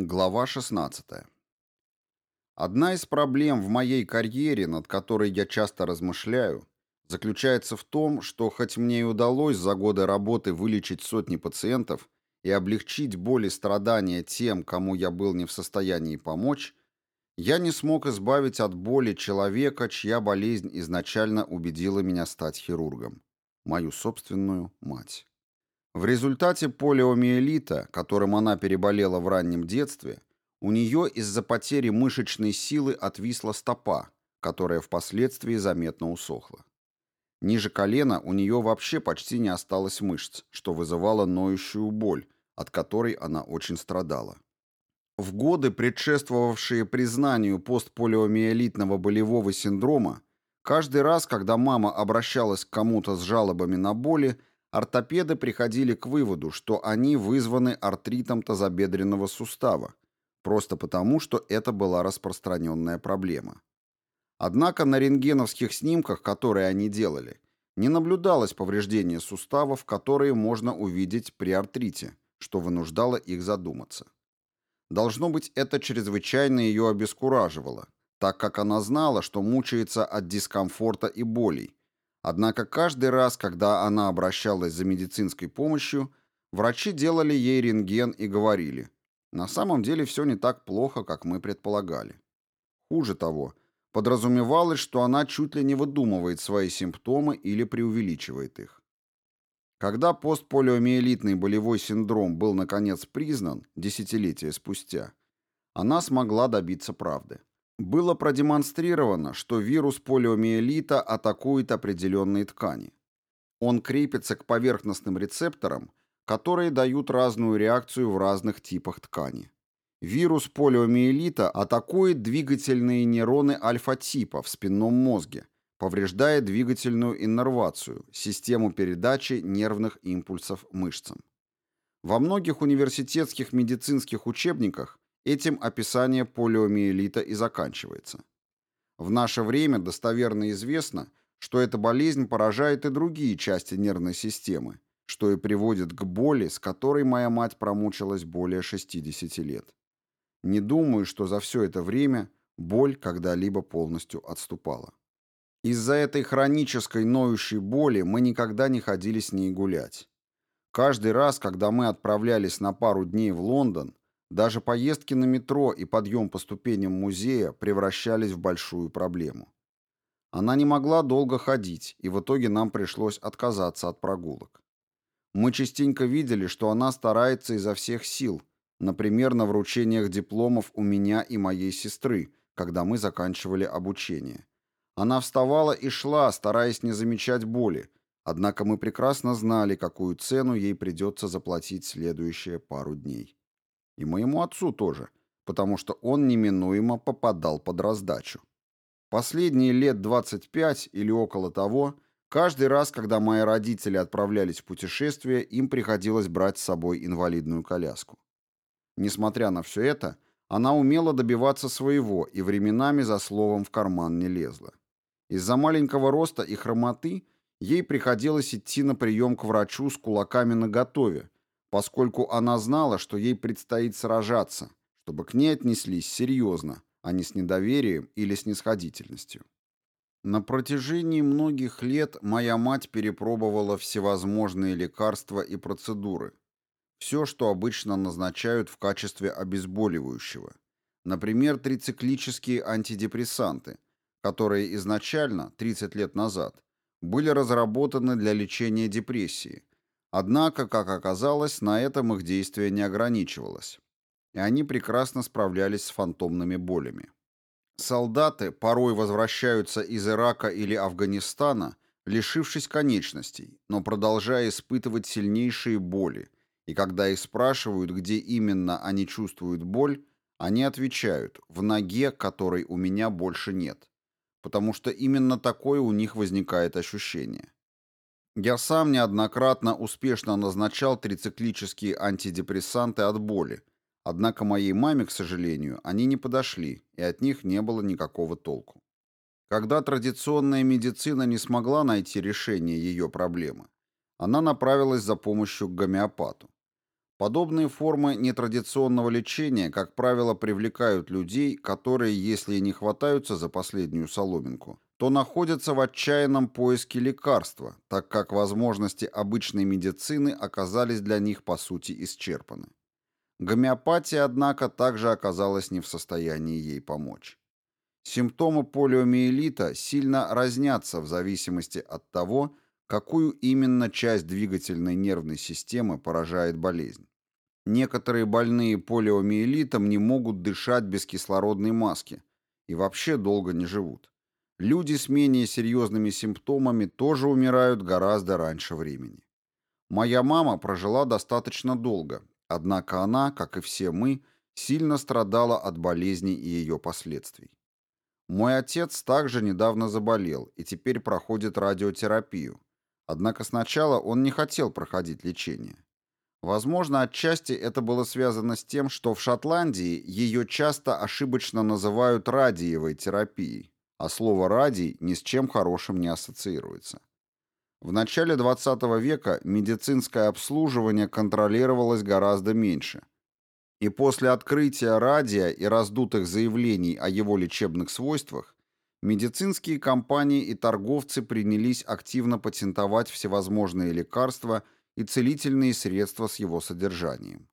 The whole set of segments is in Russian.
Глава 16. Одна из проблем в моей карьере, над которой я часто размышляю, заключается в том, что хоть мне и удалось за годы работы вылечить сотни пациентов и облегчить боль и страдания тем, кому я был не в состоянии помочь, я не смог избавить от боли человека, чья болезнь изначально убедила меня стать хирургом, мою собственную мать. В результате полиомиелита, которым она переболела в раннем детстве, у нее из-за потери мышечной силы отвисла стопа, которая впоследствии заметно усохла. Ниже колена у нее вообще почти не осталось мышц, что вызывало ноющую боль, от которой она очень страдала. В годы, предшествовавшие признанию постполиомиелитного болевого синдрома, каждый раз, когда мама обращалась к кому-то с жалобами на боли, ортопеды приходили к выводу, что они вызваны артритом тазобедренного сустава, просто потому, что это была распространенная проблема. Однако на рентгеновских снимках, которые они делали, не наблюдалось повреждения суставов, которые можно увидеть при артрите, что вынуждало их задуматься. Должно быть, это чрезвычайно ее обескураживало, так как она знала, что мучается от дискомфорта и болей, Однако каждый раз, когда она обращалась за медицинской помощью, врачи делали ей рентген и говорили, на самом деле все не так плохо, как мы предполагали. Хуже того, подразумевалось, что она чуть ли не выдумывает свои симптомы или преувеличивает их. Когда постполиомиелитный болевой синдром был наконец признан, десятилетия спустя, она смогла добиться правды. Было продемонстрировано, что вирус полиомиелита атакует определенные ткани. Он крепится к поверхностным рецепторам, которые дают разную реакцию в разных типах ткани. Вирус полиомиелита атакует двигательные нейроны альфа-типа в спинном мозге, повреждая двигательную иннервацию, систему передачи нервных импульсов мышцам. Во многих университетских медицинских учебниках Этим описание полиомиелита и заканчивается. В наше время достоверно известно, что эта болезнь поражает и другие части нервной системы, что и приводит к боли, с которой моя мать промучилась более 60 лет. Не думаю, что за все это время боль когда-либо полностью отступала. Из-за этой хронической ноющей боли мы никогда не ходили с ней гулять. Каждый раз, когда мы отправлялись на пару дней в Лондон, даже поездки на метро и подъем по ступеням музея превращались в большую проблему. Она не могла долго ходить, и в итоге нам пришлось отказаться от прогулок. Мы частенько видели, что она старается изо всех сил, например, на вручениях дипломов у меня и моей сестры, когда мы заканчивали обучение. Она вставала и шла, стараясь не замечать боли, однако мы прекрасно знали, какую цену ей придется заплатить следующие пару дней. И моему отцу тоже, потому что он неминуемо попадал под раздачу. Последние лет 25 или около того, каждый раз, когда мои родители отправлялись в путешествие, им приходилось брать с собой инвалидную коляску. Несмотря на все это, она умела добиваться своего и временами за словом в карман не лезла. Из-за маленького роста и хромоты ей приходилось идти на прием к врачу с кулаками наготове, поскольку она знала, что ей предстоит сражаться, чтобы к ней отнеслись серьезно, а не с недоверием или снисходительностью. На протяжении многих лет моя мать перепробовала всевозможные лекарства и процедуры. Все, что обычно назначают в качестве обезболивающего. Например, трициклические антидепрессанты, которые изначально, 30 лет назад, были разработаны для лечения депрессии, Однако, как оказалось, на этом их действие не ограничивалось, и они прекрасно справлялись с фантомными болями. Солдаты порой возвращаются из Ирака или Афганистана, лишившись конечностей, но продолжая испытывать сильнейшие боли, и когда их спрашивают, где именно они чувствуют боль, они отвечают «в ноге, которой у меня больше нет», потому что именно такое у них возникает ощущение. Я сам неоднократно успешно назначал трициклические антидепрессанты от боли, однако моей маме, к сожалению, они не подошли, и от них не было никакого толку. Когда традиционная медицина не смогла найти решение ее проблемы, она направилась за помощью к гомеопату. Подобные формы нетрадиционного лечения, как правило, привлекают людей, которые, если и не хватаются за последнюю соломинку, то находятся в отчаянном поиске лекарства, так как возможности обычной медицины оказались для них по сути исчерпаны. Гомеопатия, однако, также оказалась не в состоянии ей помочь. Симптомы полиомиелита сильно разнятся в зависимости от того, какую именно часть двигательной нервной системы поражает болезнь. Некоторые больные полиомиелитом не могут дышать без кислородной маски и вообще долго не живут. Люди с менее серьезными симптомами тоже умирают гораздо раньше времени. Моя мама прожила достаточно долго, однако она, как и все мы, сильно страдала от болезни и ее последствий. Мой отец также недавно заболел и теперь проходит радиотерапию, однако сначала он не хотел проходить лечение. Возможно, отчасти это было связано с тем, что в Шотландии ее часто ошибочно называют радиевой терапией, а слово «радий» ни с чем хорошим не ассоциируется. В начале 20 века медицинское обслуживание контролировалось гораздо меньше. И после открытия радия и раздутых заявлений о его лечебных свойствах, медицинские компании и торговцы принялись активно патентовать всевозможные лекарства – и целительные средства с его содержанием.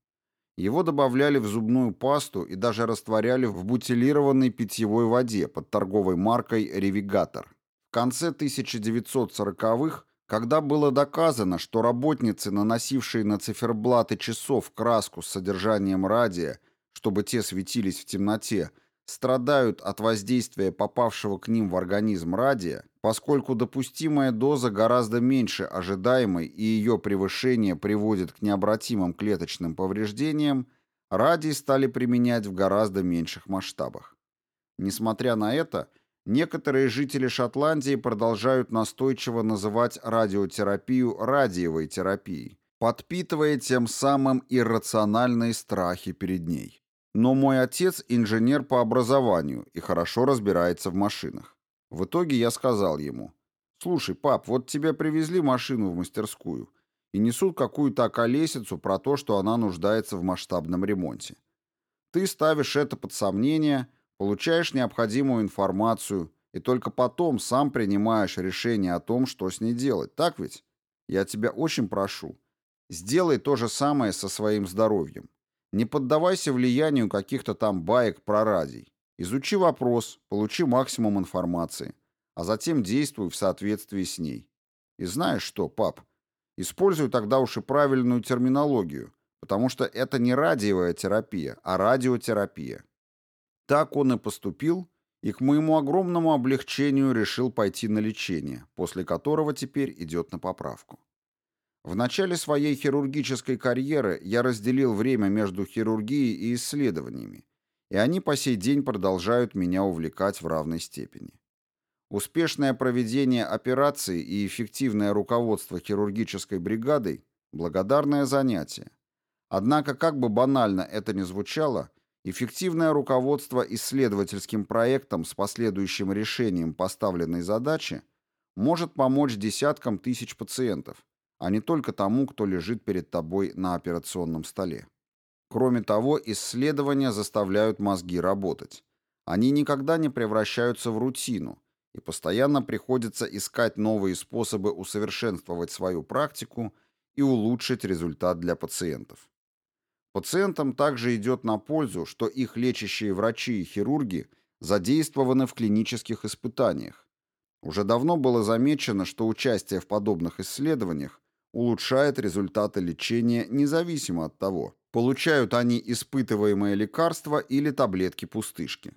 Его добавляли в зубную пасту и даже растворяли в бутилированной питьевой воде под торговой маркой «Ревигатор». В конце 1940-х, когда было доказано, что работницы, наносившие на циферблаты часов краску с содержанием радия, чтобы те светились в темноте, страдают от воздействия попавшего к ним в организм радия, поскольку допустимая доза гораздо меньше ожидаемой и ее превышение приводит к необратимым клеточным повреждениям, радий стали применять в гораздо меньших масштабах. Несмотря на это, некоторые жители Шотландии продолжают настойчиво называть радиотерапию радиевой терапией, подпитывая тем самым иррациональные страхи перед ней. Но мой отец инженер по образованию и хорошо разбирается в машинах. В итоге я сказал ему, «Слушай, пап, вот тебе привезли машину в мастерскую и несут какую-то околесицу про то, что она нуждается в масштабном ремонте. Ты ставишь это под сомнение, получаешь необходимую информацию и только потом сам принимаешь решение о том, что с ней делать, так ведь? Я тебя очень прошу, сделай то же самое со своим здоровьем. Не поддавайся влиянию каких-то там баек про радий. Изучи вопрос, получи максимум информации, а затем действуй в соответствии с ней. И знаешь что, пап, используй тогда уж и правильную терминологию, потому что это не радиовая терапия, а радиотерапия. Так он и поступил, и к моему огромному облегчению решил пойти на лечение, после которого теперь идет на поправку. В начале своей хирургической карьеры я разделил время между хирургией и исследованиями, и они по сей день продолжают меня увлекать в равной степени. Успешное проведение операции и эффективное руководство хирургической бригадой – благодарное занятие. Однако, как бы банально это ни звучало, эффективное руководство исследовательским проектом с последующим решением поставленной задачи может помочь десяткам тысяч пациентов – а не только тому, кто лежит перед тобой на операционном столе. Кроме того, исследования заставляют мозги работать. Они никогда не превращаются в рутину, и постоянно приходится искать новые способы усовершенствовать свою практику и улучшить результат для пациентов. Пациентам также идет на пользу, что их лечащие врачи и хирурги задействованы в клинических испытаниях. Уже давно было замечено, что участие в подобных исследованиях улучшает результаты лечения независимо от того, получают они испытываемые лекарства или таблетки-пустышки.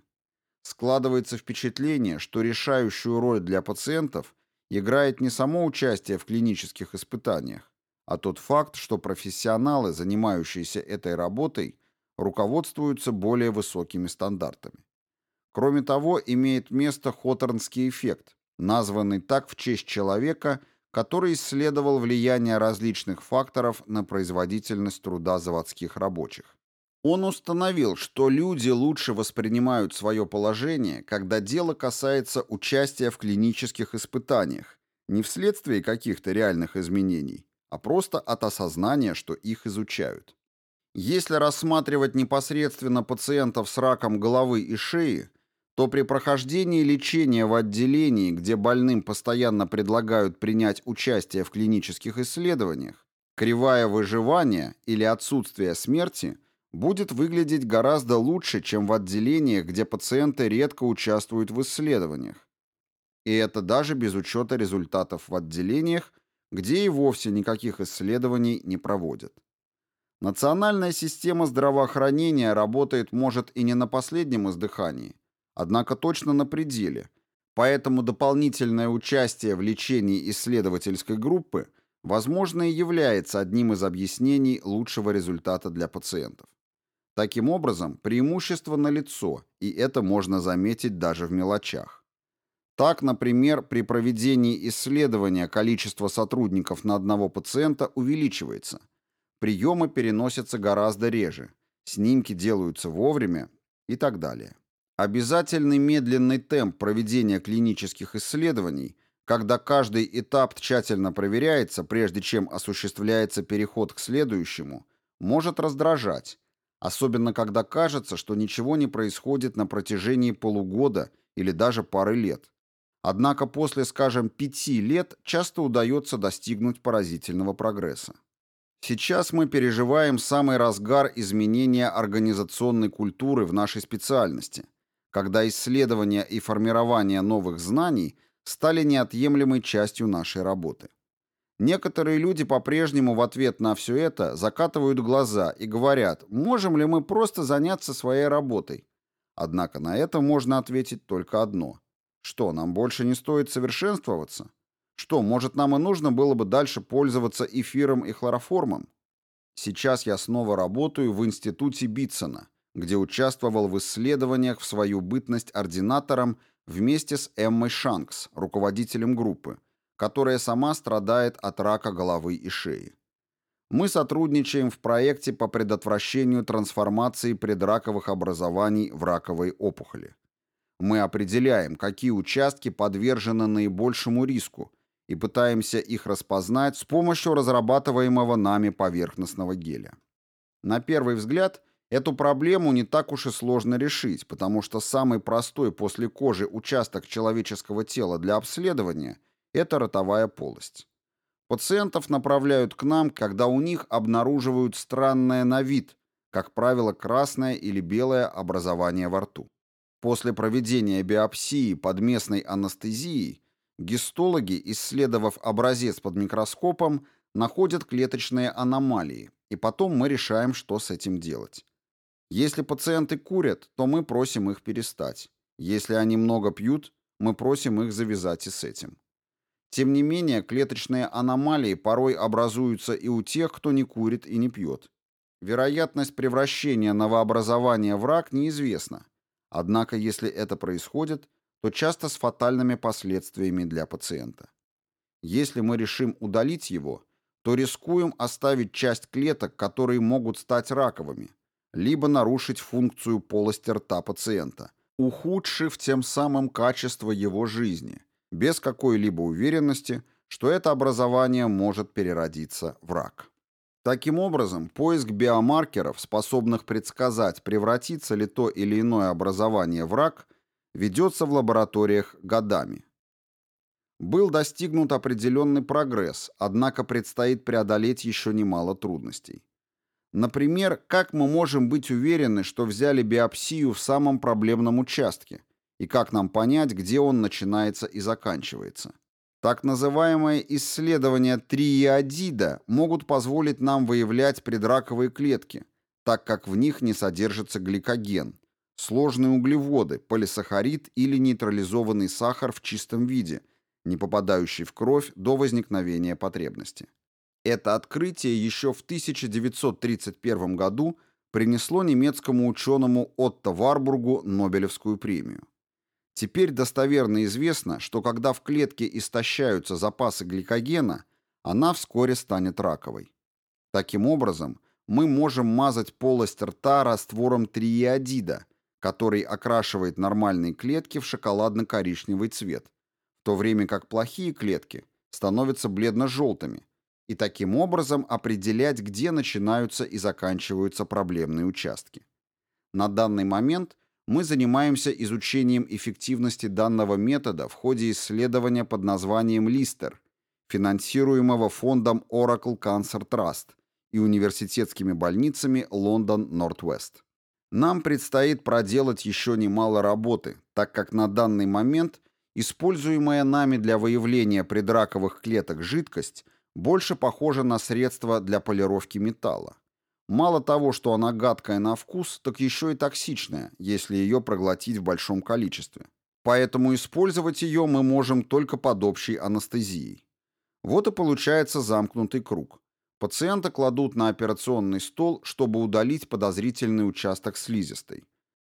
Складывается впечатление, что решающую роль для пациентов играет не само участие в клинических испытаниях, а тот факт, что профессионалы, занимающиеся этой работой, руководствуются более высокими стандартами. Кроме того, имеет место Хоторнский эффект, названный так в честь человека – который исследовал влияние различных факторов на производительность труда заводских рабочих. Он установил, что люди лучше воспринимают свое положение, когда дело касается участия в клинических испытаниях, не вследствие каких-то реальных изменений, а просто от осознания, что их изучают. Если рассматривать непосредственно пациентов с раком головы и шеи, то при прохождении лечения в отделении, где больным постоянно предлагают принять участие в клинических исследованиях, кривая выживания или отсутствие смерти будет выглядеть гораздо лучше, чем в отделениях, где пациенты редко участвуют в исследованиях. И это даже без учета результатов в отделениях, где и вовсе никаких исследований не проводят. Национальная система здравоохранения работает, может, и не на последнем издыхании, однако точно на пределе, поэтому дополнительное участие в лечении исследовательской группы возможно и является одним из объяснений лучшего результата для пациентов. Таким образом, преимущество налицо, и это можно заметить даже в мелочах. Так, например, при проведении исследования количество сотрудников на одного пациента увеличивается. Приемы переносятся гораздо реже, снимки делаются вовремя и так далее. Обязательный медленный темп проведения клинических исследований, когда каждый этап тщательно проверяется, прежде чем осуществляется переход к следующему, может раздражать, особенно когда кажется, что ничего не происходит на протяжении полугода или даже пары лет. Однако после, скажем, пяти лет часто удается достигнуть поразительного прогресса. Сейчас мы переживаем самый разгар изменения организационной культуры в нашей специальности – когда исследование и формирование новых знаний стали неотъемлемой частью нашей работы. Некоторые люди по-прежнему в ответ на все это закатывают глаза и говорят, можем ли мы просто заняться своей работой. Однако на это можно ответить только одно. Что, нам больше не стоит совершенствоваться? Что, может, нам и нужно было бы дальше пользоваться эфиром и хлороформом? Сейчас я снова работаю в институте Битсона, где участвовал в исследованиях в свою бытность ординатором вместе с Эммой Шанкс, руководителем группы, которая сама страдает от рака головы и шеи. Мы сотрудничаем в проекте по предотвращению трансформации предраковых образований в раковые опухоли. Мы определяем, какие участки подвержены наибольшему риску, и пытаемся их распознать с помощью разрабатываемого нами поверхностного геля. На первый взгляд, Эту проблему не так уж и сложно решить, потому что самый простой после кожи участок человеческого тела для обследования – это ротовая полость. Пациентов направляют к нам, когда у них обнаруживают странное на вид, как правило, красное или белое образование во рту. После проведения биопсии под местной анестезией гистологи, исследовав образец под микроскопом, находят клеточные аномалии, и потом мы решаем, что с этим делать. Если пациенты курят, то мы просим их перестать. Если они много пьют, мы просим их завязать и с этим. Тем не менее, клеточные аномалии порой образуются и у тех, кто не курит и не пьет. Вероятность превращения новообразования в рак неизвестна. Однако, если это происходит, то часто с фатальными последствиями для пациента. Если мы решим удалить его, то рискуем оставить часть клеток, которые могут стать раковыми, либо нарушить функцию полости рта пациента, ухудшив тем самым качество его жизни, без какой-либо уверенности, что это образование может переродиться в рак. Таким образом, поиск биомаркеров, способных предсказать, превратится ли то или иное образование в рак, ведется в лабораториях годами. Был достигнут определенный прогресс, однако предстоит преодолеть еще немало трудностей. Например, как мы можем быть уверены, что взяли биопсию в самом проблемном участке, и как нам понять, где он начинается и заканчивается? Так называемые исследования трииодида могут позволить нам выявлять предраковые клетки, так как в них не содержится гликоген, сложные углеводы, полисахарид или нейтрализованный сахар в чистом виде, не попадающий в кровь до возникновения потребности. Это открытие еще в 1931 году принесло немецкому ученому Отто Варбургу Нобелевскую премию. Теперь достоверно известно, что когда в клетке истощаются запасы гликогена, она вскоре станет раковой. Таким образом, мы можем мазать полость рта раствором трииодида, который окрашивает нормальные клетки в шоколадно-коричневый цвет, в то время как плохие клетки становятся бледно-желтыми, и таким образом определять, где начинаются и заканчиваются проблемные участки. На данный момент мы занимаемся изучением эффективности данного метода в ходе исследования под названием «Листер», финансируемого фондом Oracle Cancer Trust и университетскими больницами Лондон Нортвест. Нам предстоит проделать еще немало работы, так как на данный момент используемая нами для выявления предраковых клеток жидкость больше похожа на средство для полировки металла. Мало того, что она гадкая на вкус, так еще и токсичная, если ее проглотить в большом количестве. Поэтому использовать ее мы можем только под общей анестезией. Вот и получается замкнутый круг. Пациента кладут на операционный стол, чтобы удалить подозрительный участок слизистой.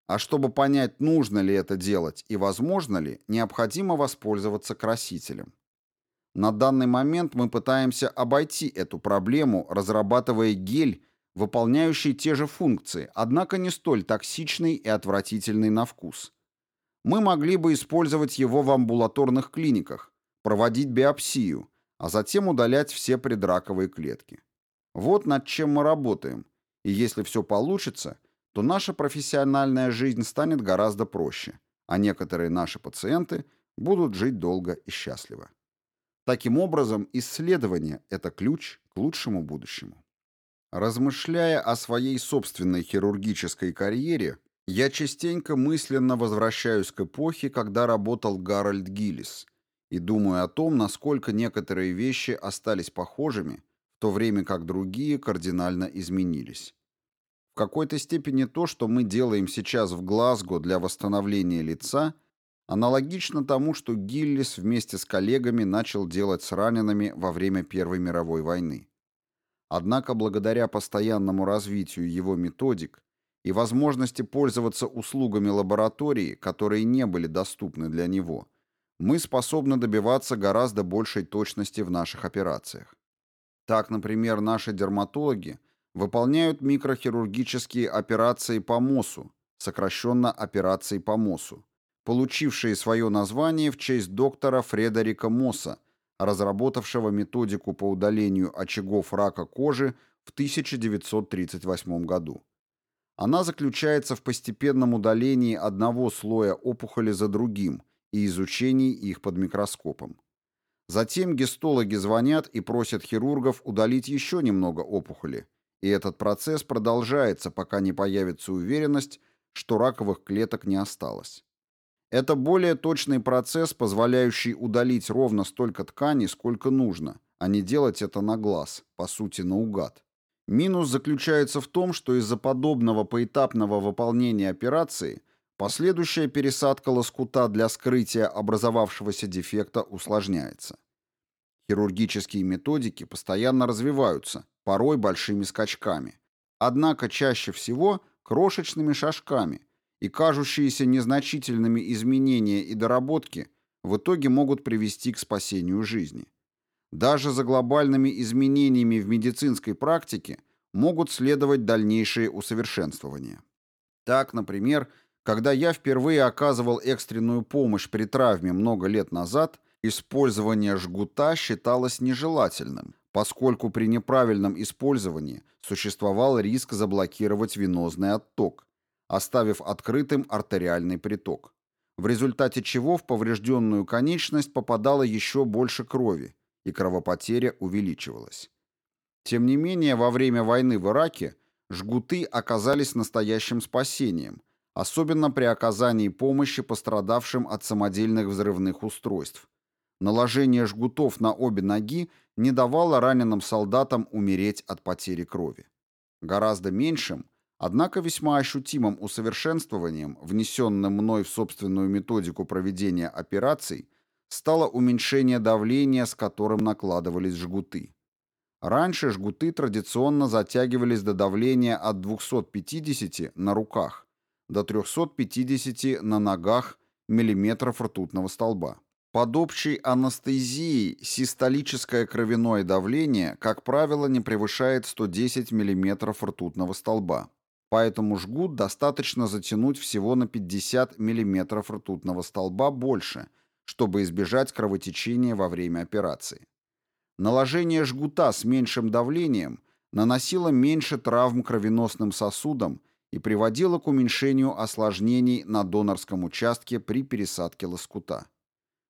А чтобы понять, нужно ли это делать и возможно ли, необходимо воспользоваться красителем. На данный момент мы пытаемся обойти эту проблему, разрабатывая гель, выполняющий те же функции, однако не столь токсичный и отвратительный на вкус. Мы могли бы использовать его в амбулаторных клиниках, проводить биопсию, а затем удалять все предраковые клетки. Вот над чем мы работаем, и если все получится, то наша профессиональная жизнь станет гораздо проще, а некоторые наши пациенты будут жить долго и счастливо. Таким образом, исследование – это ключ к лучшему будущему. Размышляя о своей собственной хирургической карьере, я частенько мысленно возвращаюсь к эпохе, когда работал Гарольд Гиллис, и думаю о том, насколько некоторые вещи остались похожими, в то время как другие кардинально изменились. В какой-то степени то, что мы делаем сейчас в Глазго для восстановления лица, аналогично тому, что Гиллис вместе с коллегами начал делать с ранеными во время Первой мировой войны. Однако благодаря постоянному развитию его методик и возможности пользоваться услугами лаборатории, которые не были доступны для него – мы способны добиваться гораздо большей точности в наших операциях. Так, например, наши дерматологи выполняют микрохирургические операции по МОСу, сокращенно операции по МОСу, получившие свое название в честь доктора Фредерика Мосса, разработавшего методику по удалению очагов рака кожи в 1938 году. Она заключается в постепенном удалении одного слоя опухоли за другим – и изучении их под микроскопом. Затем гистологи звонят и просят хирургов удалить еще немного опухоли, и этот процесс продолжается, пока не появится уверенность, что раковых клеток не осталось. Это более точный процесс, позволяющий удалить ровно столько ткани, сколько нужно, а не делать это на глаз, по сути наугад. Минус заключается в том, что из-за подобного поэтапного выполнения операции Последующая пересадка лоскута для скрытия образовавшегося дефекта усложняется. Хирургические методики постоянно развиваются, порой большими скачками. Однако чаще всего крошечными шажками, и кажущиеся незначительными изменения и доработки в итоге могут привести к спасению жизни. Даже за глобальными изменениями в медицинской практике могут следовать дальнейшие усовершенствования. Так, например, когда я впервые оказывал экстренную помощь при травме много лет назад, использование жгута считалось нежелательным, поскольку при неправильном использовании существовал риск заблокировать венозный отток, оставив открытым артериальный приток, в результате чего в поврежденную конечность попадало еще больше крови, и кровопотеря увеличивалась. Тем не менее, во время войны в Ираке жгуты оказались настоящим спасением – особенно при оказании помощи пострадавшим от самодельных взрывных устройств. Наложение жгутов на обе ноги не давало раненым солдатам умереть от потери крови. Гораздо меньшим, однако весьма ощутимым усовершенствованием, внесенным мной в собственную методику проведения операций, стало уменьшение давления, с которым накладывались жгуты. Раньше жгуты традиционно затягивались до давления от 250 на руках до 350 на ногах миллиметров ртутного столба. Под общей анестезией систолическое кровяное давление, как правило, не превышает 110 мм ртутного столба. Поэтому жгут достаточно затянуть всего на 50 мм ртутного столба больше, чтобы избежать кровотечения во время операции. наложение жгута с меньшим давлением наносило меньше травм кровеносным сосудам и приводило к уменьшению осложнений на донорском участке при пересадке лоскута.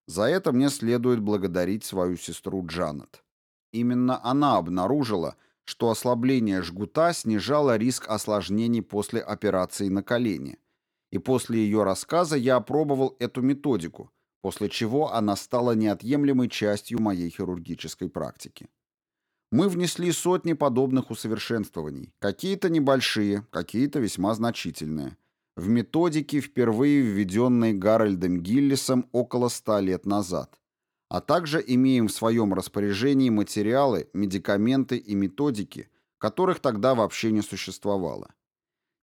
За это мне следует благодарить свою сестру Джанет. Именно она обнаружила, что ослабление жгута снижало риск осложнений после операции на колене. И после ее рассказа я опробовал эту методику, после чего она стала неотъемлемой частью моей хирургической практики. Мы внесли сотни подобных усовершенствований, какие-то небольшие, какие-то весьма значительные, в методике, впервые введенной Гарольдом Гиллисом около ста лет назад, а также имеем в своем распоряжении материалы, медикаменты и методики, которых тогда вообще не существовало.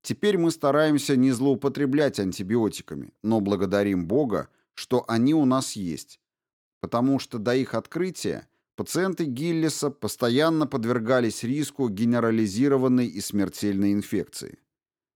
Теперь мы стараемся не злоупотреблять антибиотиками, но благодарим Бога, что они у нас есть, потому что до их открытия пациенты Гиллиса постоянно подвергались риску генерализированной и смертельной инфекции.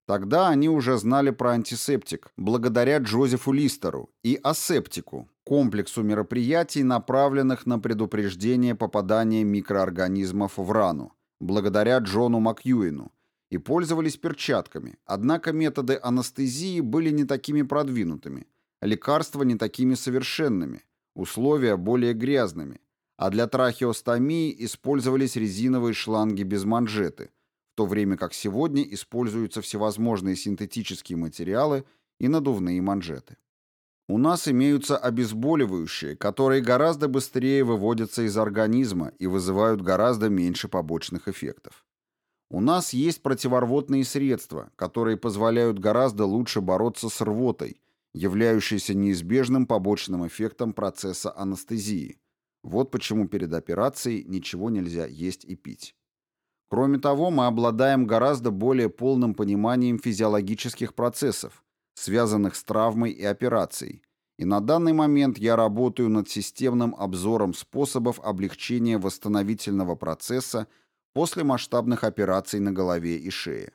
Тогда они уже знали про антисептик, благодаря Джозефу Листеру, и асептику, комплексу мероприятий, направленных на предупреждение попадания микроорганизмов в рану, благодаря Джону Макьюину, и пользовались перчатками, однако методы анестезии были не такими продвинутыми, лекарства не такими совершенными, условия более грязными, а для трахеостомии использовались резиновые шланги без манжеты – в то время как сегодня используются всевозможные синтетические материалы и надувные манжеты. У нас имеются обезболивающие, которые гораздо быстрее выводятся из организма и вызывают гораздо меньше побочных эффектов. У нас есть противорвотные средства, которые позволяют гораздо лучше бороться с рвотой, являющейся неизбежным побочным эффектом процесса анестезии. Вот почему перед операцией ничего нельзя есть и пить. Кроме того, мы обладаем гораздо более полным пониманием физиологических процессов, связанных с травмой и операцией, и на данный момент я работаю над системным обзором способов облегчения восстановительного процесса после масштабных операций на голове и шее.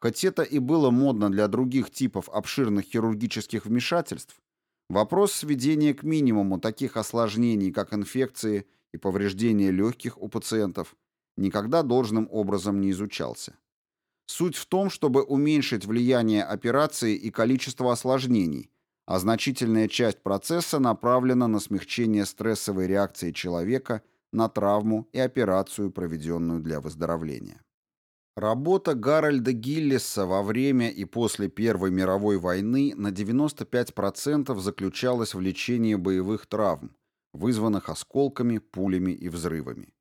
Хоть это и было модно для других типов обширных хирургических вмешательств, вопрос сведения к минимуму таких осложнений, как инфекции и повреждения легких у пациентов – никогда должным образом не изучался. Суть в том, чтобы уменьшить влияние операции и количество осложнений, а значительная часть процесса направлена на смягчение стрессовой реакции человека на травму и операцию, проведенную для выздоровления. Работа Гарольда Гиллиса во время и после Первой мировой войны на 95% заключалась в лечении боевых травм, вызванных осколками, пулями и взрывами.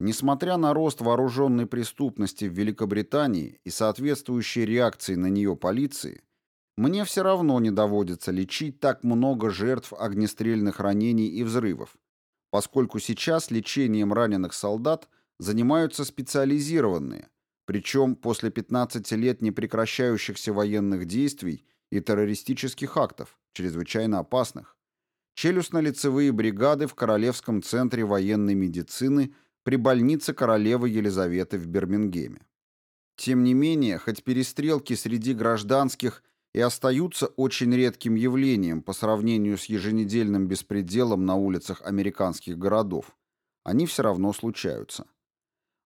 Несмотря на рост вооруженной преступности в Великобритании и соответствующей реакции на нее полиции, мне все равно не доводится лечить так много жертв огнестрельных ранений и взрывов, поскольку сейчас лечением раненых солдат занимаются специализированные, причем после 15 лет непрекращающихся военных действий и террористических актов, чрезвычайно опасных, челюстно-лицевые бригады в Королевском центре военной медицины – при больнице королевы Елизаветы в Бирмингеме. Тем не менее, хоть перестрелки среди гражданских и остаются очень редким явлением по сравнению с еженедельным беспределом на улицах американских городов, они все равно случаются.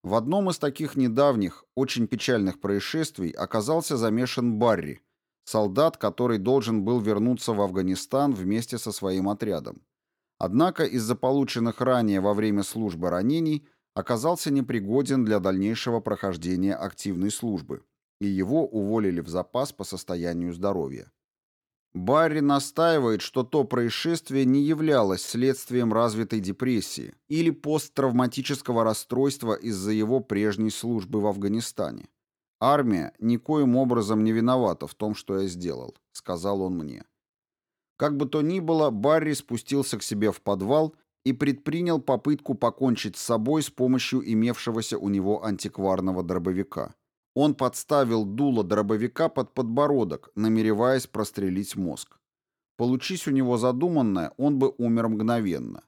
В одном из таких недавних, очень печальных происшествий оказался замешан Барри, солдат, который должен был вернуться в Афганистан вместе со своим отрядом. Однако из-за полученных ранее во время службы ранений оказался непригоден для дальнейшего прохождения активной службы, и его уволили в запас по состоянию здоровья. Барри настаивает, что то происшествие не являлось следствием развитой депрессии или посттравматического расстройства из-за его прежней службы в Афганистане. «Армия никоим образом не виновата в том, что я сделал», — сказал он мне. Как бы то ни было, Барри спустился к себе в подвал и предпринял попытку покончить с собой с помощью имевшегося у него антикварного дробовика. Он подставил дуло дробовика под подбородок, намереваясь прострелить мозг. Получись у него задуманное, он бы умер мгновенно.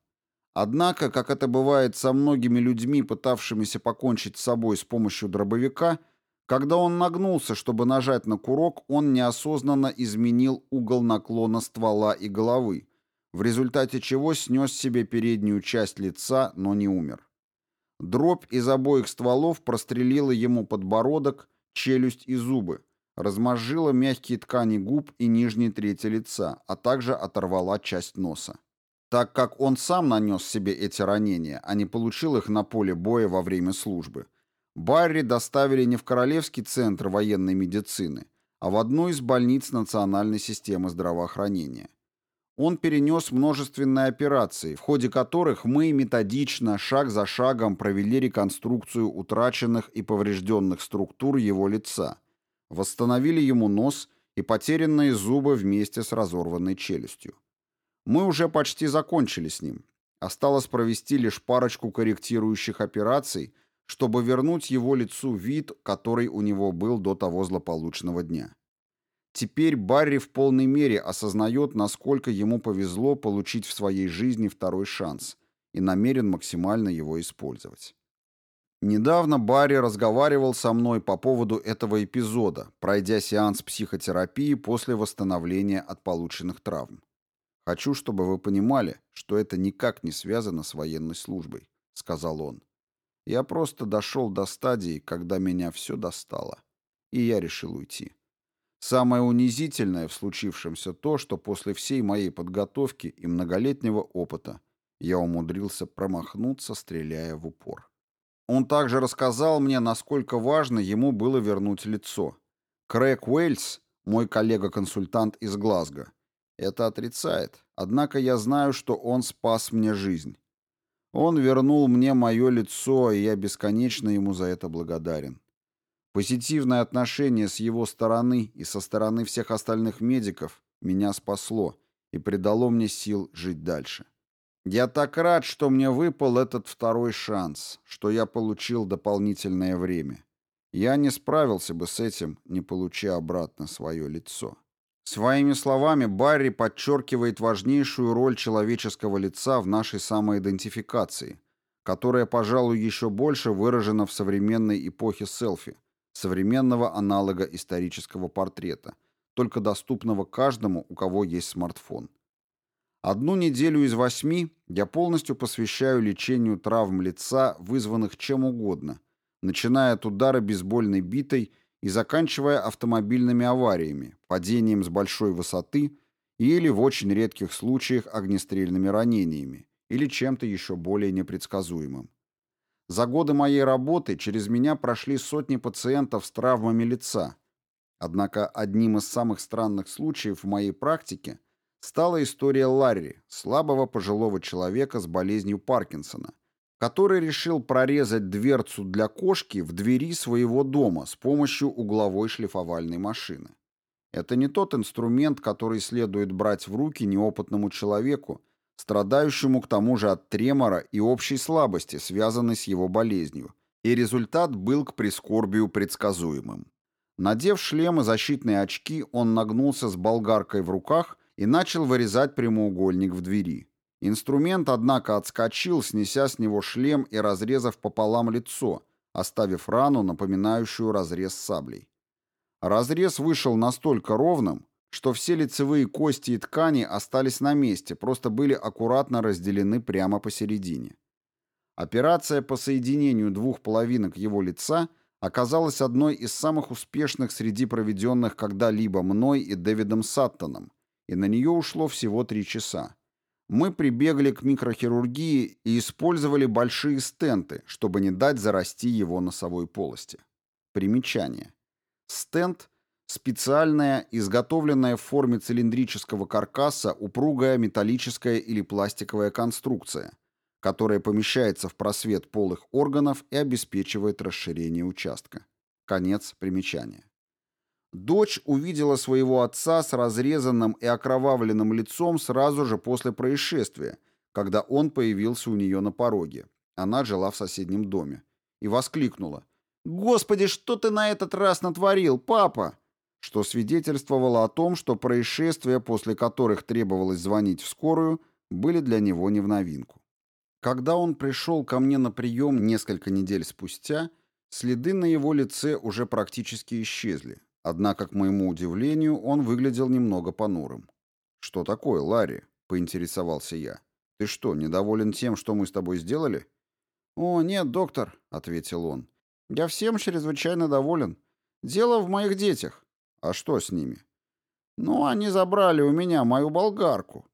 Однако, как это бывает со многими людьми, пытавшимися покончить с собой с помощью дробовика, когда он нагнулся, чтобы нажать на курок, он неосознанно изменил угол наклона ствола и головы, в результате чего снес себе переднюю часть лица, но не умер. Дробь из обоих стволов прострелила ему подбородок, челюсть и зубы, размозжила мягкие ткани губ и нижней трети лица, а также оторвала часть носа. Так как он сам нанес себе эти ранения, а не получил их на поле боя во время службы, Барри доставили не в Королевский центр военной медицины, а в одну из больниц национальной системы здравоохранения. Он перенес множественные операции, в ходе которых мы методично, шаг за шагом провели реконструкцию утраченных и поврежденных структур его лица, восстановили ему нос и потерянные зубы вместе с разорванной челюстью. Мы уже почти закончили с ним. Осталось провести лишь парочку корректирующих операций, чтобы вернуть его лицу вид, который у него был до того злополучного дня. Теперь Барри в полной мере осознает, насколько ему повезло получить в своей жизни второй шанс и намерен максимально его использовать. Недавно Барри разговаривал со мной по поводу этого эпизода, пройдя сеанс психотерапии после восстановления от полученных травм. «Хочу, чтобы вы понимали, что это никак не связано с военной службой», — сказал он. «Я просто дошел до стадии, когда меня все достало, и я решил уйти». Самое унизительное в случившемся то, что после всей моей подготовки и многолетнего опыта я умудрился промахнуться, стреляя в упор. Он также рассказал мне, насколько важно ему было вернуть лицо. Крэг Уэльс, мой коллега-консультант из Глазго, это отрицает, однако я знаю, что он спас мне жизнь. Он вернул мне мое лицо, и я бесконечно ему за это благодарен. Позитивное отношение с его стороны и со стороны всех остальных медиков меня спасло и придало мне сил жить дальше. Я так рад, что мне выпал этот второй шанс, что я получил дополнительное время. Я не справился бы с этим, не получая обратно свое лицо. Своими словами Барри подчеркивает важнейшую роль человеческого лица в нашей самоидентификации, которая, пожалуй, еще больше выражена в современной эпохе селфи, современного аналога исторического портрета, только доступного каждому, у кого есть смартфон. Одну неделю из восьми я полностью посвящаю лечению травм лица, вызванных чем угодно, начиная от удара бейсбольной битой и заканчивая автомобильными авариями, падением с большой высоты или, в очень редких случаях, огнестрельными ранениями или чем-то еще более непредсказуемым. За годы моей работы через меня прошли сотни пациентов с травмами лица. Однако одним из самых странных случаев в моей практике стала история Ларри, слабого пожилого человека с болезнью Паркинсона, который решил прорезать дверцу для кошки в двери своего дома с помощью угловой шлифовальной машины. Это не тот инструмент, который следует брать в руки неопытному человеку, страдающему к тому же от тремора и общей слабости, связанной с его болезнью, и результат был к прискорбию предсказуемым. Надев шлем и защитные очки, он нагнулся с болгаркой в руках и начал вырезать прямоугольник в двери. Инструмент, однако, отскочил, снеся с него шлем и разрезав пополам лицо, оставив рану, напоминающую разрез саблей. Разрез вышел настолько ровным, что все лицевые кости и ткани остались на месте, просто были аккуратно разделены прямо посередине. Операция по соединению двух половинок его лица оказалась одной из самых успешных среди проведенных когда-либо мной и Дэвидом Саттоном, и на нее ушло всего три часа. Мы прибегли к микрохирургии и использовали большие стенты, чтобы не дать зарасти его носовой полости. Примечание. Стенд Специальная, изготовленная в форме цилиндрического каркаса упругая металлическая или пластиковая конструкция, которая помещается в просвет полых органов и обеспечивает расширение участка. Конец примечания. Дочь увидела своего отца с разрезанным и окровавленным лицом сразу же после происшествия, когда он появился у нее на пороге. Она жила в соседнем доме. И воскликнула. «Господи, что ты на этот раз натворил, папа?» что свидетельствовало о том, что происшествия, после которых требовалось звонить в скорую, были для него не в новинку. Когда он пришел ко мне на прием несколько недель спустя, следы на его лице уже практически исчезли, однако, к моему удивлению, он выглядел немного понурым. «Что такое, Ларри?» — поинтересовался я. «Ты что, недоволен тем, что мы с тобой сделали?» «О, нет, доктор», — ответил он. «Я всем чрезвычайно доволен. Дело в моих детях». «А что с ними?» «Ну, они забрали у меня мою болгарку».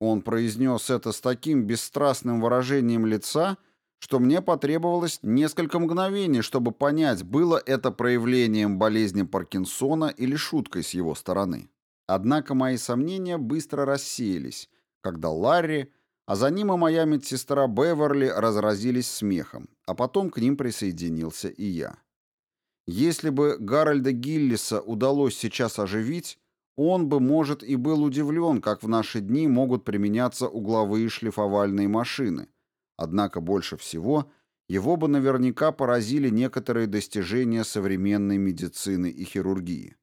Он произнес это с таким бесстрастным выражением лица, что мне потребовалось несколько мгновений, чтобы понять, было это проявлением болезни Паркинсона или шуткой с его стороны. Однако мои сомнения быстро рассеялись, когда Ларри, а за ним и моя медсестра Беверли разразились смехом, а потом к ним присоединился и я. Если бы Гарольда Гиллиса удалось сейчас оживить, он бы, может, и был удивлен, как в наши дни могут применяться угловые шлифовальные машины. Однако больше всего его бы наверняка поразили некоторые достижения современной медицины и хирургии.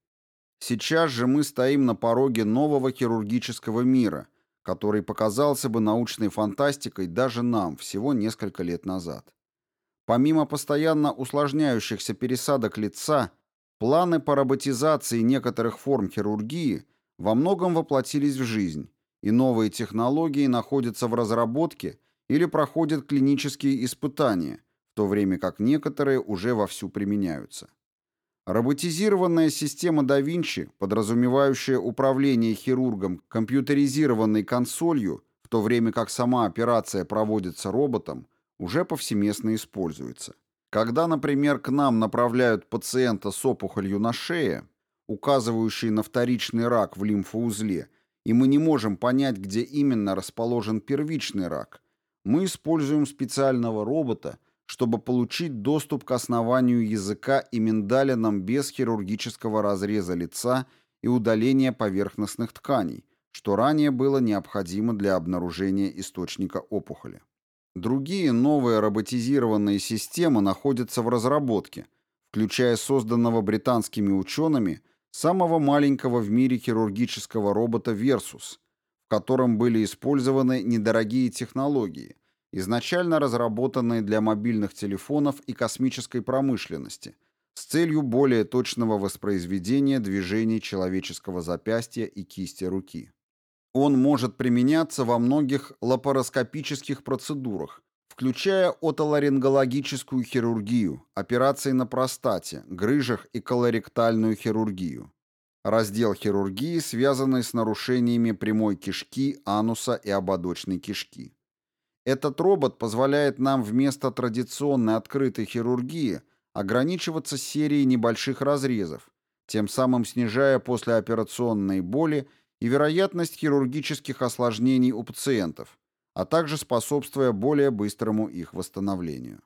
Сейчас же мы стоим на пороге нового хирургического мира, который показался бы научной фантастикой даже нам всего несколько лет назад. Помимо постоянно усложняющихся пересадок лица, Планы по роботизации некоторых форм хирургии во многом воплотились в жизнь, и новые технологии находятся в разработке или проходят клинические испытания, в то время как некоторые уже вовсю применяются. Роботизированная система да Винчи, подразумевающая управление хирургом компьютеризированной консолью, в то время как сама операция проводится роботом, уже повсеместно используется. Когда, например, к нам направляют пациента с опухолью на шее, указывающей на вторичный рак в лимфоузле, и мы не можем понять, где именно расположен первичный рак, мы используем специального робота, чтобы получить доступ к основанию языка и миндалинам без хирургического разреза лица и удаления поверхностных тканей, что ранее было необходимо для обнаружения источника опухоли. Другие новые роботизированные системы находятся в разработке, включая созданного британскими учеными самого маленького в мире хирургического робота Versus, в котором были использованы недорогие технологии, изначально разработанные для мобильных телефонов и космической промышленности, с целью более точного воспроизведения движений человеческого запястья и кисти руки. Он может применяться во многих лапароскопических процедурах, включая отоларингологическую хирургию, операции на простате, грыжах и колоректальную хирургию. Раздел хирургии, связанный с нарушениями прямой кишки, ануса и ободочной кишки. Этот робот позволяет нам вместо традиционной открытой хирургии ограничиваться серией небольших разрезов, тем самым снижая послеоперационные боли и вероятность хирургических осложнений у пациентов, а также способствуя более быстрому их восстановлению.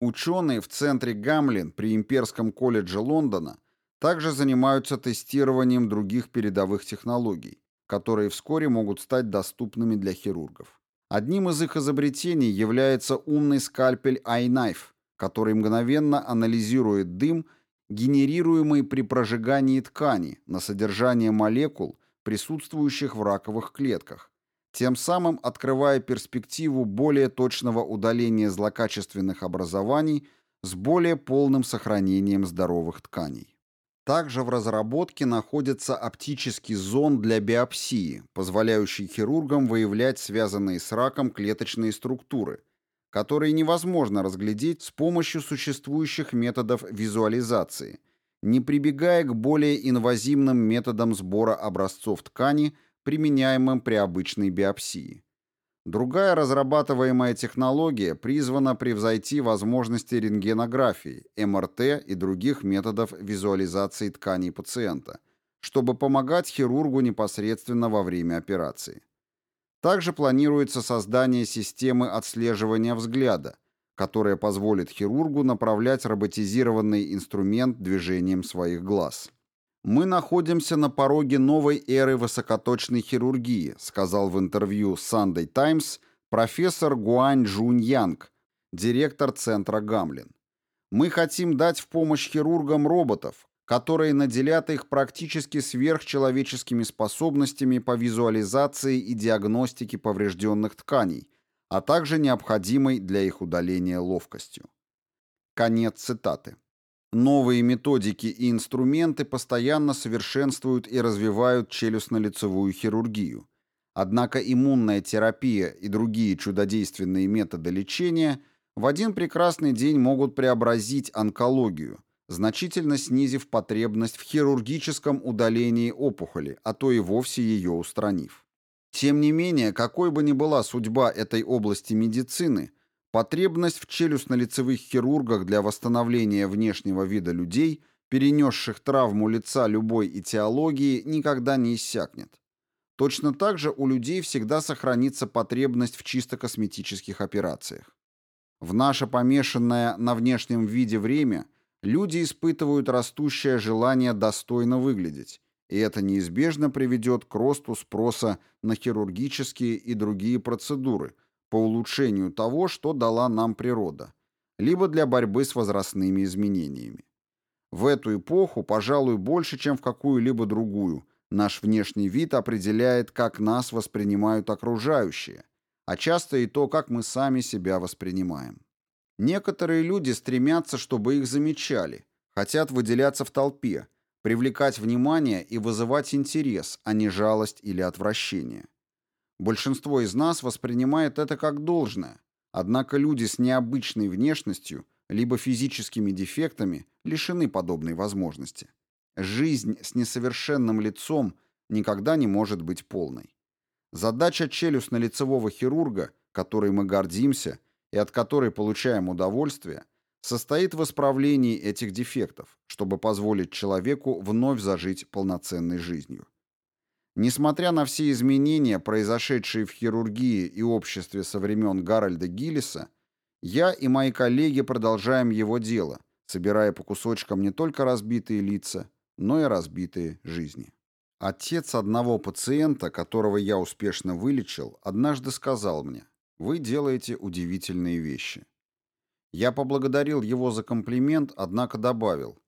Ученые в центре Гамлин при Имперском колледже Лондона также занимаются тестированием других передовых технологий, которые вскоре могут стать доступными для хирургов. Одним из их изобретений является умный скальпель iKnife, который мгновенно анализирует дым, генерируемый при прожигании ткани, на содержание молекул, присутствующих в раковых клетках, тем самым открывая перспективу более точного удаления злокачественных образований с более полным сохранением здоровых тканей. Также в разработке находится оптический зонд для биопсии, позволяющий хирургам выявлять связанные с раком клеточные структуры, которые невозможно разглядеть с помощью существующих методов визуализации – не прибегая к более инвазивным методам сбора образцов ткани, применяемым при обычной биопсии. Другая разрабатываемая технология призвана превзойти возможности рентгенографии, МРТ и других методов визуализации тканей пациента, чтобы помогать хирургу непосредственно во время операции. Также планируется создание системы отслеживания взгляда, которая позволит хирургу направлять роботизированный инструмент движением своих глаз. «Мы находимся на пороге новой эры высокоточной хирургии», сказал в интервью Sunday Times профессор Гуань Жунь Янг, директор центра Гамлин. «Мы хотим дать в помощь хирургам роботов, которые наделят их практически сверхчеловеческими способностями по визуализации и диагностике поврежденных тканей, а также необходимой для их удаления ловкостью. Конец цитаты. Новые методики и инструменты постоянно совершенствуют и развивают челюстно-лицевую хирургию. Однако иммунная терапия и другие чудодейственные методы лечения в один прекрасный день могут преобразить онкологию, значительно снизив потребность в хирургическом удалении опухоли, а то и вовсе ее устранив. Тем не менее, какой бы ни была судьба этой области медицины, потребность в челюстно-лицевых хирургах для восстановления внешнего вида людей, перенесших травму лица любой этиологии, никогда не иссякнет. Точно так же у людей всегда сохранится потребность в чисто косметических операциях. В наше помешанное на внешнем виде время люди испытывают растущее желание достойно выглядеть, и это неизбежно приведет к росту спроса на хирургические и другие процедуры по улучшению того, что дала нам природа, либо для борьбы с возрастными изменениями. В эту эпоху, пожалуй, больше, чем в какую-либо другую, наш внешний вид определяет, как нас воспринимают окружающие, а часто и то, как мы сами себя воспринимаем. Некоторые люди стремятся, чтобы их замечали, хотят выделяться в толпе, привлекать внимание и вызывать интерес, а не жалость или отвращение. Большинство из нас воспринимает это как должное, однако люди с необычной внешностью либо физическими дефектами лишены подобной возможности. Жизнь с несовершенным лицом никогда не может быть полной. Задача челюстно-лицевого хирурга, которой мы гордимся и от которой получаем удовольствие, состоит в исправлении этих дефектов, чтобы позволить человеку вновь зажить полноценной жизнью. Несмотря на все изменения, произошедшие в хирургии и обществе со времен Гарольда Гиллиса, я и мои коллеги продолжаем его дело, собирая по кусочкам не только разбитые лица, но и разбитые жизни. Отец одного пациента, которого я успешно вылечил, однажды сказал мне, «Вы делаете удивительные вещи». Я поблагодарил его за комплимент, однако добавил.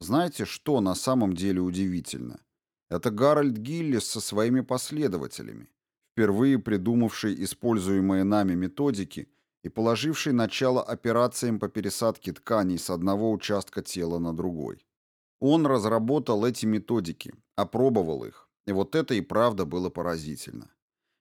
Знаете, что на самом деле удивительно? Это Гарольд Гиллис со своими последователями, впервые придумавший используемые нами методики и положивший начало операциям по пересадке тканей с одного участка тела на другой. Он разработал эти методики, опробовал их, и вот это и правда было поразительно.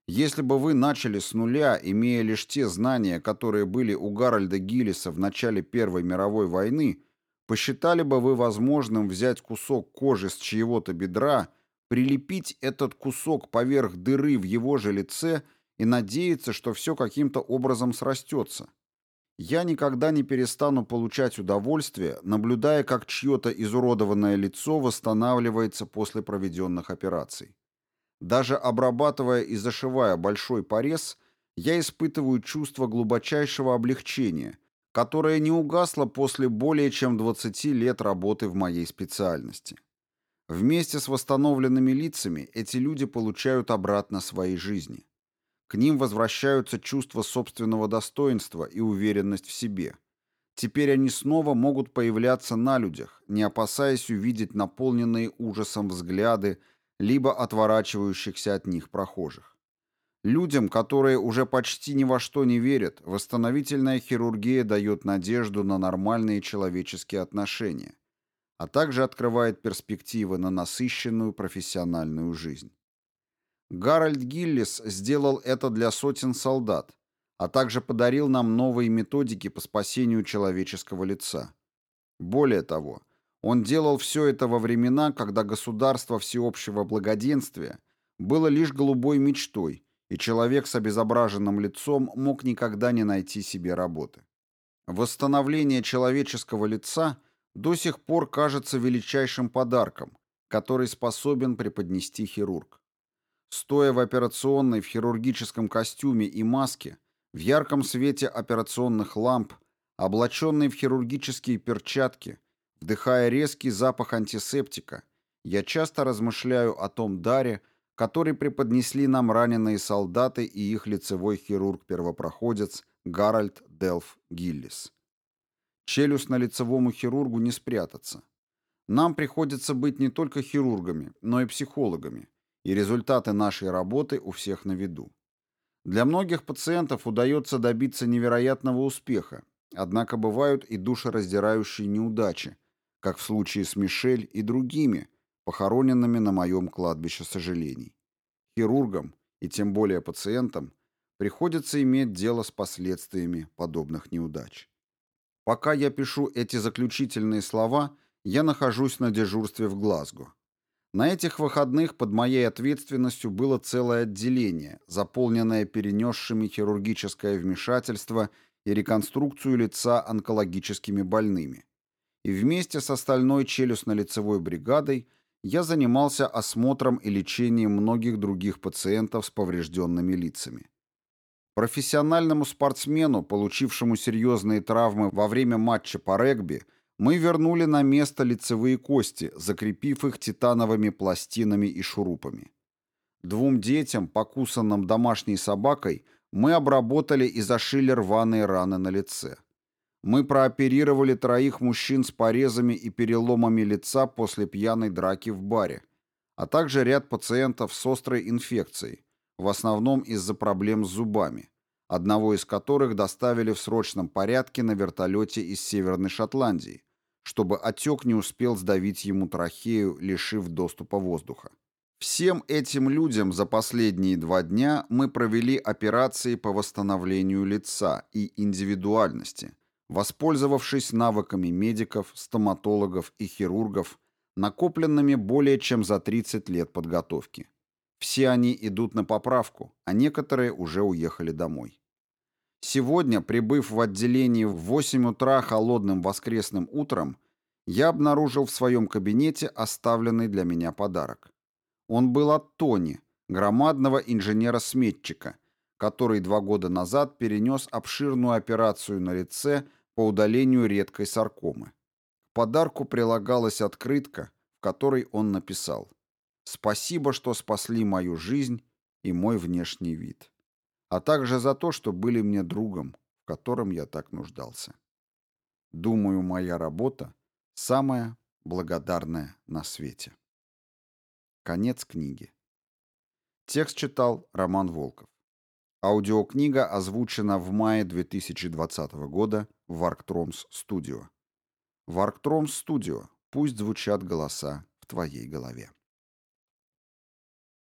Если бы вы начали с нуля, имея лишь те знания, которые были у Гарольда Гиллиса в начале Первой мировой войны, посчитали бы вы возможным взять кусок кожи с чьего-то бедра, прилепить этот кусок поверх дыры в его же лице и надеяться, что все каким-то образом срастется. Я никогда не перестану получать удовольствие, наблюдая, как чье-то изуродованное лицо восстанавливается после проведенных операций. Даже обрабатывая и зашивая большой порез, я испытываю чувство глубочайшего облегчения, которое не угасло после более чем 20 лет работы в моей специальности. Вместе с восстановленными лицами эти люди получают обратно свои жизни. К ним возвращаются чувство собственного достоинства и уверенность в себе. Теперь они снова могут появляться на людях, не опасаясь увидеть наполненные ужасом взгляды либо отворачивающихся от них прохожих. Людям, которые уже почти ни во что не верят, восстановительная хирургия дает надежду на нормальные человеческие отношения, а также открывает перспективы на насыщенную профессиональную жизнь. Гарольд Гиллис сделал это для сотен солдат, а также подарил нам новые методики по спасению человеческого лица. Более того, он делал все это во времена, когда государство всеобщего благоденствия было лишь голубой мечтой, и человек с обезображенным лицом мог никогда не найти себе работы. Восстановление человеческого лица до сих пор кажется величайшим подарком, который способен преподнести хирург. Стоя в операционной в хирургическом костюме и маске, в ярком свете операционных ламп, облаченный в хирургические перчатки – Вдыхая резкий запах антисептика, я часто размышляю о том даре, который преподнесли нам раненые солдаты и их лицевой хирург-первопроходец Гарольд Делф Гиллис. Челюстно-лицевому хирургу не спрятаться. Нам приходится быть не только хирургами, но и психологами, и результаты нашей работы у всех на виду. Для многих пациентов удается добиться невероятного успеха, однако бывают и душераздирающие неудачи, как в случае с Мишель и другими, похороненными на моем кладбище сожалений. Хирургам, и тем более пациентам, приходится иметь дело с последствиями подобных неудач. Пока я пишу эти заключительные слова, я нахожусь на дежурстве в Глазго. На этих выходных под моей ответственностью было целое отделение, заполненное перенесшими хирургическое вмешательство и реконструкцию лица онкологическими больными. И вместе с остальной челюстно-лицевой бригадой я занимался осмотром и лечением многих других пациентов с поврежденными лицами. Профессиональному спортсмену, получившему серьезные травмы во время матча по регби, мы вернули на место лицевые кости, закрепив их титановыми пластинами и шурупами. Двум детям, покусанным домашней собакой, мы обработали и зашили рваные раны на лице. Мы прооперировали троих мужчин с порезами и переломами лица после пьяной драки в баре, а также ряд пациентов с острой инфекцией, в основном из-за проблем с зубами, одного из которых доставили в срочном порядке на вертолете из Северной Шотландии, чтобы отек не успел сдавить ему трахею, лишив доступа воздуха. Всем этим людям за последние два дня мы провели операции по восстановлению лица и индивидуальности, воспользовавшись навыками медиков, стоматологов и хирургов, накопленными более чем за 30 лет подготовки. Все они идут на поправку, а некоторые уже уехали домой. Сегодня, прибыв в отделение в 8 утра холодным воскресным утром, я обнаружил в своем кабинете оставленный для меня подарок. Он был от Тони, громадного инженера-сметчика, который два года назад перенес обширную операцию на лице по удалению редкой саркомы. К подарку прилагалась открытка, в которой он написал «Спасибо, что спасли мою жизнь и мой внешний вид» а также за то, что были мне другом, в котором я так нуждался. Думаю, моя работа самая благодарная на свете. Конец книги. Текст читал Роман Волков. Аудиокнига озвучена в мае 2020 года в Арктромс Студио. В Арктромс Студио пусть звучат голоса в твоей голове.